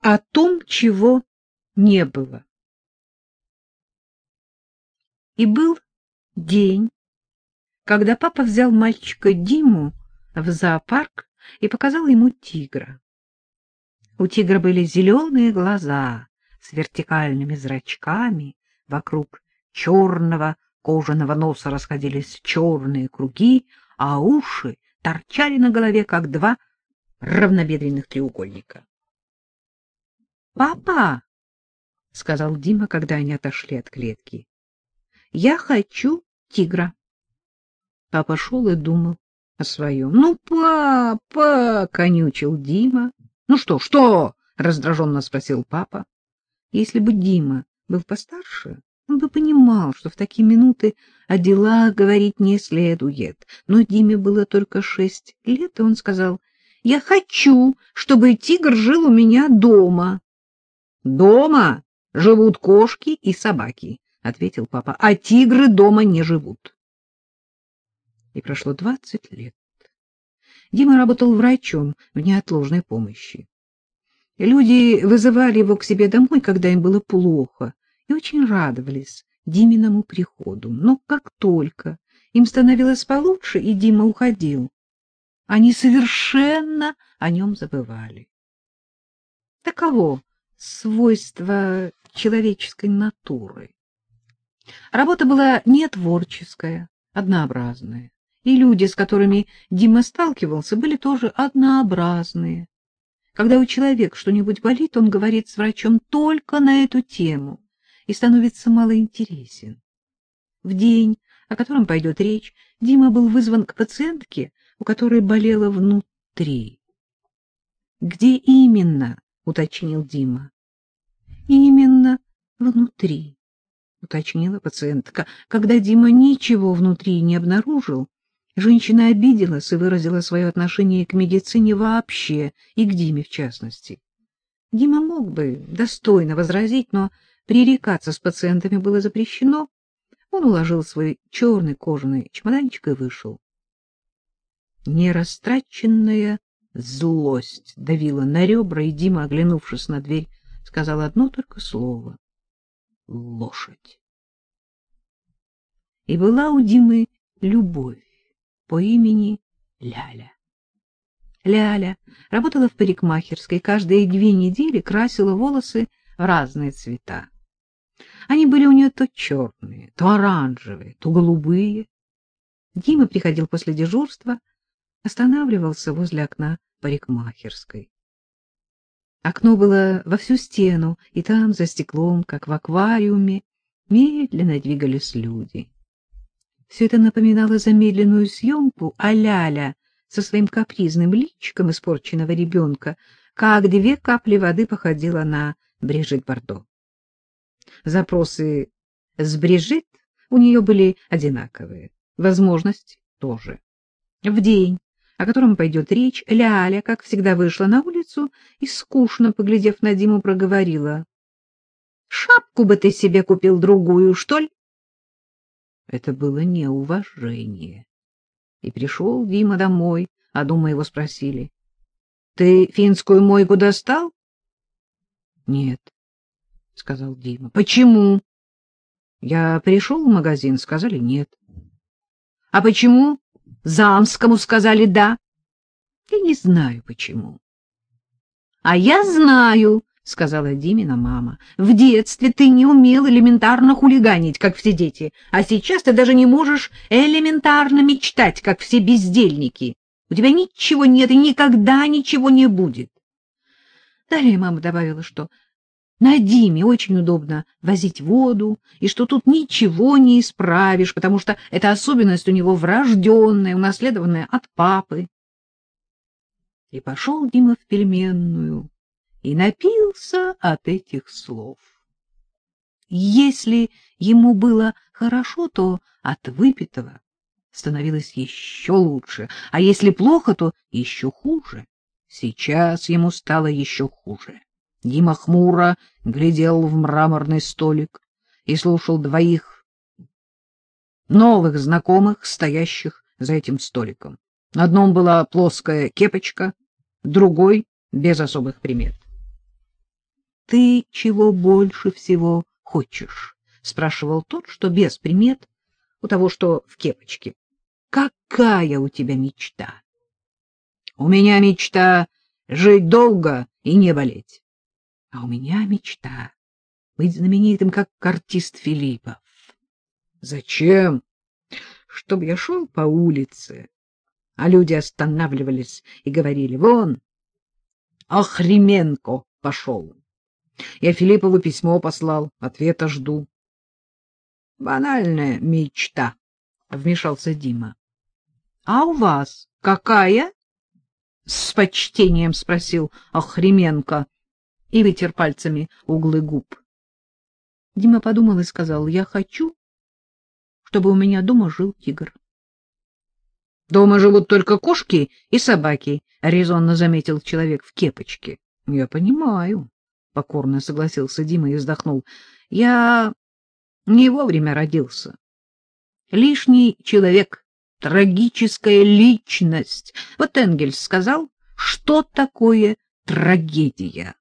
о том, чего не было. И был день, когда папа взял мальчика Диму в зоопарк и показал ему тигра. У тигра были зеленые глаза с вертикальными зрачками, вокруг черного кожаного носа расходились черные круги, а уши торчали на голове, как два равнобедренных треугольника. — Папа, — сказал Дима, когда они отошли от клетки, — я хочу тигра. Папа шел и думал о своем. — Ну, папа, — конючил Дима. — Ну что, что? — раздраженно спросил папа. Если бы Дима был постарше, он бы понимал, что в такие минуты о делах говорить не следует. Но Диме было только шесть лет, и он сказал, — Я хочу, чтобы тигр жил у меня дома. — Дома живут кошки и собаки, — ответил папа, — а тигры дома не живут. И прошло двадцать лет. Дима работал врачом в неотложной помощи. Люди вызывали его к себе домой, когда им было плохо, и очень радовались Диминому приходу. Но как только им становилось получше, и Дима уходил, они совершенно о нем забывали. Таково свойство человеческой натуры. Работа была не творческая, однообразная, и люди, с которыми Дима сталкивался, были тоже однообразные. Когда у человека что-нибудь болит, он говорит с врачом только на эту тему и становится малоинтересен. В день, о котором пойдет речь, Дима был вызван к пациентке, у которой болело внутри. — Где именно? — уточнил Дима. — Именно внутри, — уточнила пациентка. Когда Дима ничего внутри не обнаружил, женщина обиделась и выразила свое отношение к медицине вообще и к Диме в частности. Дима мог бы достойно возразить, но пререкаться с пациентами было запрещено. Он уложил свой черный кожаный чемоданчик и вышел. Нерастраченная злость давила на ребра, и Дима, оглянувшись на дверь, сказал одно только слово — лошадь. И была у Димы любовь по имени Ляля. Ляля работала в парикмахерской, каждые две недели красила волосы в разные цвета. Они были у нее то черные, то оранжевые, то голубые. Дима приходил после дежурства, останавливался возле окна парикмахерской. Окно было во всю стену, и там, за стеклом, как в аквариуме, медленно двигались люди. Все это напоминало замедленную съемку, а Ляля со своим капризным личиком испорченного ребенка, как две капли воды походила на Брижит Бардо. Запросы с Брижит у нее были одинаковые, возможности тоже. В день, о котором пойдет речь, Ляля, как всегда, вышла на улицу и, скучно поглядев на Диму, проговорила. — Шапку бы ты себе купил другую, что ли? Это было неуважение. И пришел Дима домой, а дома его спросили. — Ты финскую мойку достал? — Нет, — сказал Дима. — Почему? — Я пришел в магазин, сказали нет. — А почему? Замскому сказали да. — Я не знаю, почему. — А я знаю, — сказала Димина мама. — В детстве ты не умел элементарно хулиганить, как все дети, а сейчас ты даже не можешь элементарно мечтать, как все бездельники. У тебя ничего нет и никогда ничего не будет. Далее мама добавила, что на Диме очень удобно возить воду, и что тут ничего не исправишь, потому что эта особенность у него врожденная, унаследованная от папы. И пошел Дима в пельменную и напился от этих слов. Если ему было хорошо, то от выпитого становилось еще лучше, а если плохо, то еще хуже. Сейчас ему стало еще хуже. Дима хмуро глядел в мраморный столик и слушал двоих новых знакомых, стоящих за этим столиком. На одном была плоская кепочка, другой — без особых примет. ты чего больше всего хочешь? — спрашивал тот, что без примет, у того, что в кепочке. — Какая у тебя мечта? — У меня мечта жить долго и не болеть. — А у меня мечта быть знаменитым, как артист Филиппов. — Зачем? — Чтобы я шел по улице, а люди останавливались и говорили, вон, Охременко пошел. Я Филиппову письмо послал, ответа жду. — Банальная мечта, — вмешался Дима. — А у вас какая? — с почтением спросил Охременко и вытер пальцами углы губ. Дима подумал и сказал, — я хочу, чтобы у меня дома жил тигр. Дома живут только кошки и собаки, — резонно заметил человек в кепочке. — Я понимаю, — покорно согласился Дима и вздохнул. — Я не вовремя родился. Лишний человек, трагическая личность. Вот Энгельс сказал, что такое трагедия.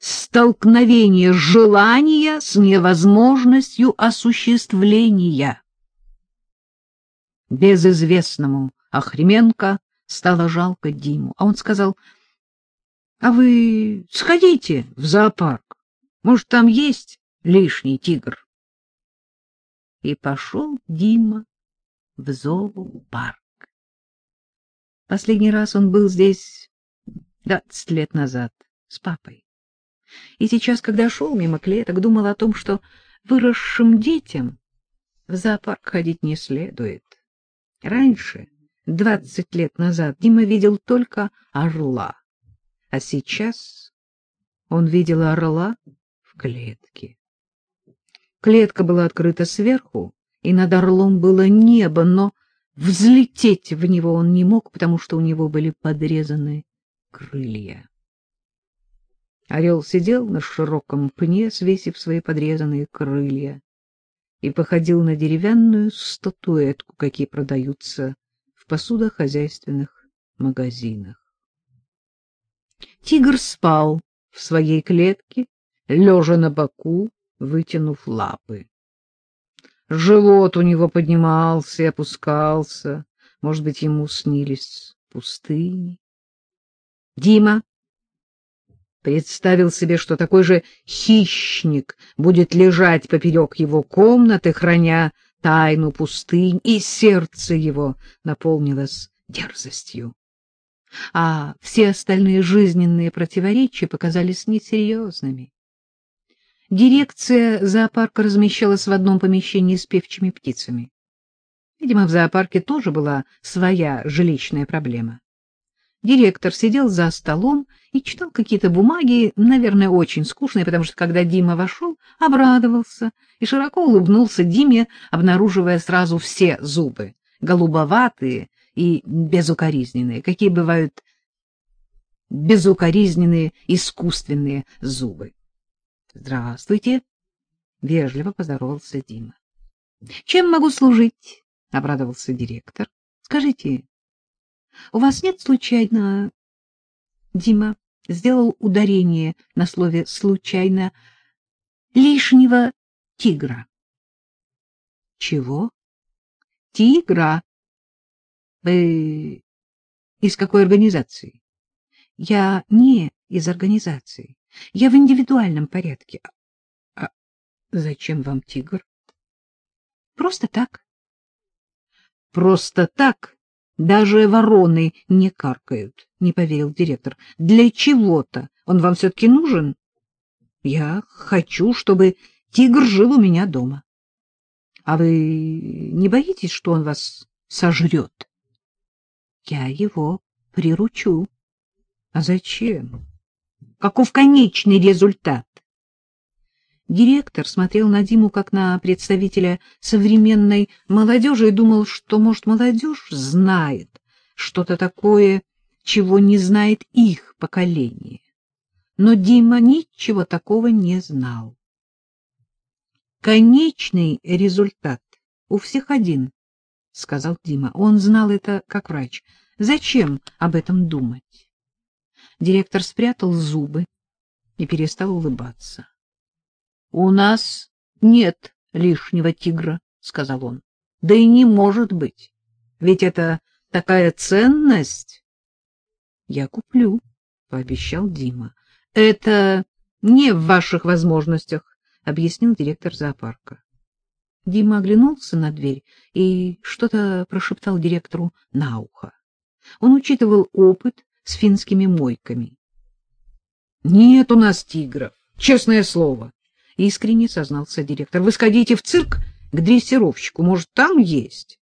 Столкновение желания с невозможностью осуществления безызвестному Охременко стало жалко Диму, а он сказал, — А вы сходите в зоопарк, может, там есть лишний тигр. И пошел Дима в зоопарк. Последний раз он был здесь двадцать лет назад с папой. И сейчас, когда шел мимо клеток, думал о том, что выросшим детям в зоопарк ходить не следует. Раньше, двадцать лет назад, Дима видел только орла, а сейчас он видел орла в клетке. Клетка была открыта сверху, и над орлом было небо, но взлететь в него он не мог, потому что у него были подрезаны крылья. Орел сидел на широком пне, свесив свои подрезанные крылья и походил на деревянную статуэтку, какие продаются в посудохозяйственных магазинах. Тигр спал в своей клетке, лежа на боку, вытянув лапы. Живот у него поднимался и опускался, может быть, ему снились пустыни. Дима представил себе, что такой же хищник будет лежать поперек его комнаты, храня тайну пустынь, и сердце его наполнилось дерзостью. А все остальные жизненные противоречия показались несерьезными. Дирекция зоопарка размещалась в одном помещении с певчими птицами. Видимо, в зоопарке тоже была своя жилищная проблема. Директор сидел за столом и читал какие-то бумаги, наверное, очень скучные, потому что, когда Дима вошел, обрадовался и широко улыбнулся Диме, обнаруживая сразу все зубы, голубоватые и безукоризненные, какие бывают безукоризненные искусственные зубы. — Здравствуйте! — вежливо поздоровался Дима. — Чем могу служить? — обрадовался директор. — Скажите, у вас нет случайно... Дима сделал ударение на слове «случайно» лишнего тигра. Чего? Тигра. Вы из какой организации? Я не из организации. Я в индивидуальном порядке. А зачем вам тигр? Просто так. Просто так даже вороны не каркают, — не поверил директор. — Для чего-то он вам все-таки нужен? — Я хочу, чтобы тигр жил у меня дома. — А вы не боитесь, что он вас сожрет? — Я его приручу. — А зачем? Каков конечный результат? Директор смотрел на Диму как на представителя современной молодежи и думал, что, может, молодежь знает что-то такое, чего не знает их поколение. Но Дима ничего такого не знал. Конечный результат у всех один, — сказал Дима. Он знал это как врач. Зачем об этом думать? Директор спрятал зубы и перестал улыбаться. — У нас нет лишнего тигра, — сказал он. — Да и не может быть, ведь это такая ценность. — Я куплю, — пообещал Дима. — Это не в ваших возможностях, — объяснил директор зоопарка. Дима оглянулся на дверь и что-то прошептал директору на ухо. Он учитывал опыт с финскими мойками. — Нет у нас тигров, честное слово, — искренне сознался директор. — Вы сходите в цирк к дрессировщику, может, там есть?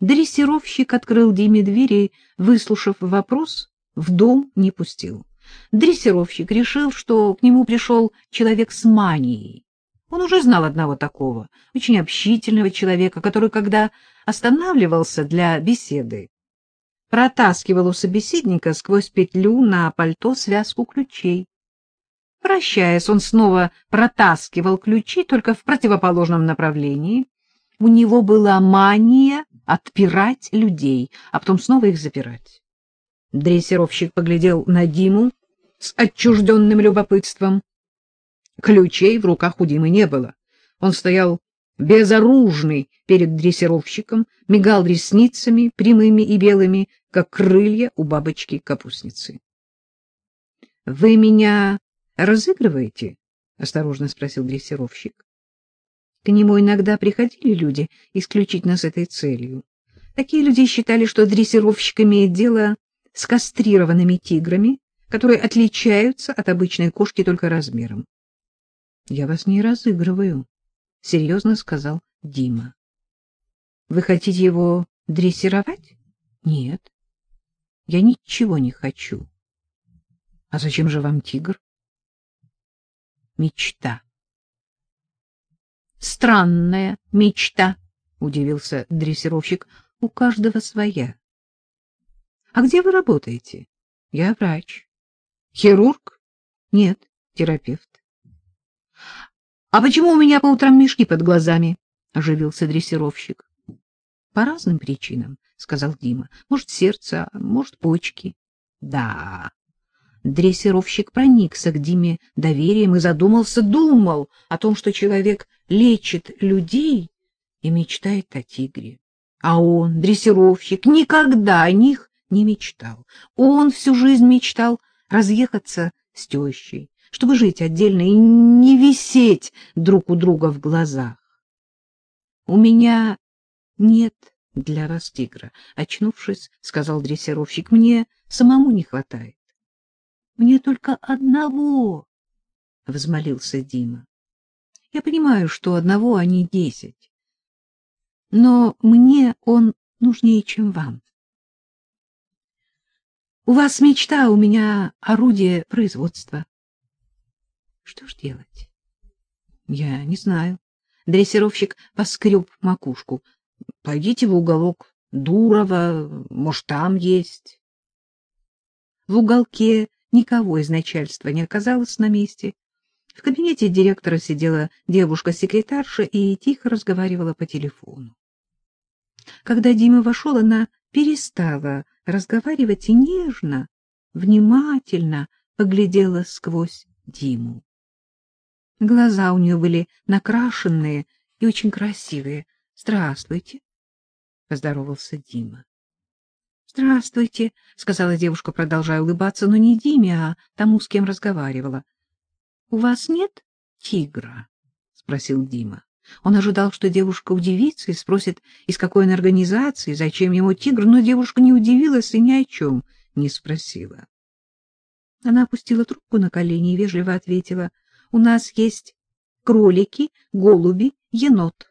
Дрессировщик открыл Диме дверь и, выслушав вопрос, в дом не пустил. Дрессировщик решил, что к нему пришел человек с манией. Он уже знал одного такого, очень общительного человека, который, когда останавливался для беседы, протаскивал у собеседника сквозь петлю на пальто связку ключей. Прощаясь, он снова протаскивал ключи, только в противоположном направлении. У него была мания отпирать людей, а потом снова их запирать. Дрессировщик поглядел на Диму с отчужденным любопытством. Ключей в руках у Димы не было. Он стоял безоружный перед дрессировщиком, мигал ресницами, прямыми и белыми, как крылья у бабочки-капустницы. — Вы меня разыгрываете? — осторожно спросил дрессировщик. К нему иногда приходили люди исключительно с этой целью. Такие люди считали, что дрессировщик имеет дело с кастрированными тиграми, которые отличаются от обычной кошки только размером. — Я вас не разыгрываю, — серьезно сказал Дима. — Вы хотите его дрессировать? — Нет. Я ничего не хочу. — А зачем же вам тигр? — Мечта. — Странная мечта, — удивился дрессировщик. — У каждого своя. — А где вы работаете? — Я врач. — Хирург? — Нет, терапевт. — А почему у меня по утрам мешки под глазами? — оживился дрессировщик. — По разным причинам, — сказал Дима. — Может, сердце, а может, почки. — Да. Дрессировщик проникся к Диме доверием и задумался, думал о том, что человек лечит людей и мечтает о тигре. А он, дрессировщик, никогда о них не мечтал. Он всю жизнь мечтал разъехаться с тещей, чтобы жить отдельно и не висеть друг у друга в глазах. У меня нет для вас тигра, очнувшись, сказал дрессировщик. Мне самому не хватает. Мне только одного, взмолился Дима. Я понимаю, что одного, а не десять. Но мне он нужнее, чем вам. У вас мечта, у меня орудие производства. Что ж делать? Я не знаю. Дрессировщик поскреб макушку. Пойдите в уголок Дурова, может, там есть. В уголке никого из начальства не оказалось на месте. В кабинете директора сидела девушка-секретарша и тихо разговаривала по телефону. Когда Дима вошел, она перестала разговаривать и нежно, внимательно поглядела сквозь Диму. Глаза у нее были накрашенные и очень красивые. — Здравствуйте, — поздоровался Дима. — Здравствуйте, — сказала девушка, продолжая улыбаться, но не Диме, а тому, с кем разговаривала. — У вас нет тигра? — спросил Дима. Он ожидал, что девушка удивится и спросит, из какой он организации, зачем ему тигр, но девушка не удивилась и ни о чем не спросила. Она опустила трубку на колени и вежливо ответила, — У нас есть кролики, голуби, енот.